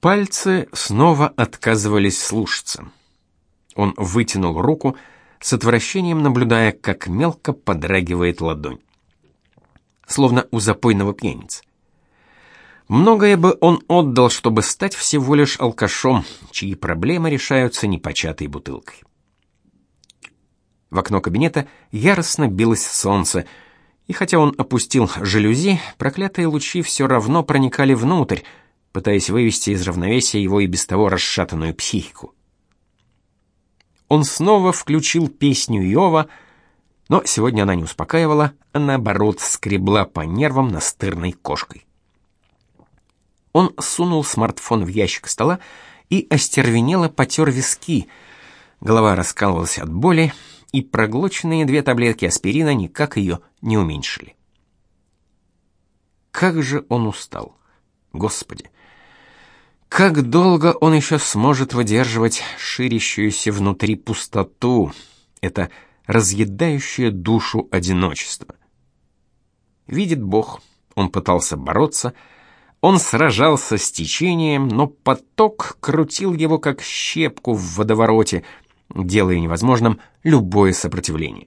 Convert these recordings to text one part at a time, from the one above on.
Пальцы снова отказывались слушаться. Он вытянул руку, с отвращением наблюдая, как мелко подрагивает ладонь. Словно у запойного пьяницы. Многое бы он отдал, чтобы стать всего лишь алкашом, чьи проблемы решаются непочатой бутылкой. В окно кабинета яростно билось солнце, и хотя он опустил жалюзи, проклятые лучи все равно проникали внутрь, пытаясь вывести из равновесия его и без того расшатанную психику. Он снова включил песню Иова, но сегодня она не успокаивала, а наоборот скребла по нервам настырной кошкой. Он сунул смартфон в ящик стола и остервенело потер виски. Голова раскалывалась от боли, и проглоченные две таблетки аспирина никак ее не уменьшили. Как же он устал. Господи, как долго он еще сможет выдерживать ширящуюся внутри пустоту, это разъедающее душу одиночество? Видит Бог, он пытался бороться, он сражался с течением, но поток крутил его как щепку в водовороте, делая невозможным любое сопротивление.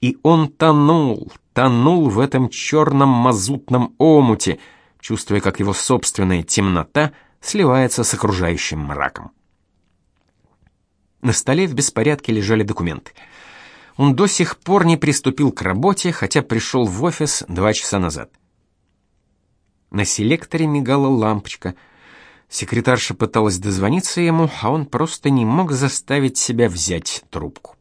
И он тонул, тонул в этом черном мазутном омуте, чувствуя, как его собственная темнота сливается с окружающим мраком. На столе в беспорядке лежали документы. Он до сих пор не приступил к работе, хотя пришел в офис два часа назад. На селекторе мигала лампочка. Секретарша пыталась дозвониться ему, а он просто не мог заставить себя взять трубку.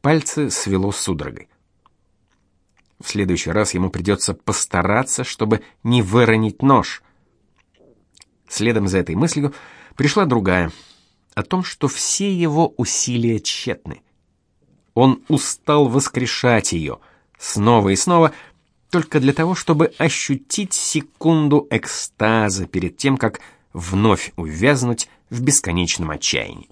Пальцы свело судорогой. В следующий раз ему придется постараться, чтобы не выронить нож. Следом за этой мыслью пришла другая, о том, что все его усилия тщетны. Он устал воскрешать ее снова и снова, только для того, чтобы ощутить секунду экстаза перед тем, как вновь увязнуть в бесконечном отчаянии.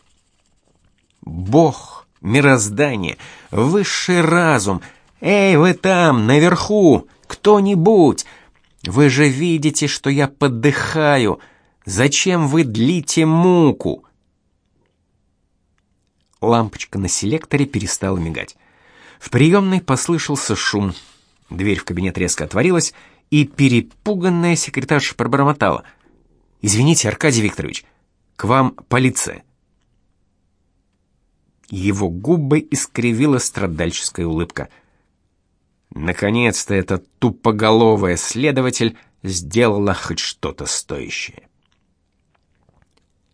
Бог, мироздание, высший разум — Эй, вы там, наверху, кто-нибудь! Вы же видите, что я подыхаю. Зачем вы длите муку? Лампочка на селекторе перестала мигать. В приемной послышался шум. Дверь в кабинет резко отворилась, и перепуганная секретарша пробормотала: "Извините, Аркадий Викторович, к вам полиция". Его губы искривила страдальческая улыбка. Наконец-то эта тупоголовая следователь сделала хоть что-то стоящее.